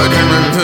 I can remember.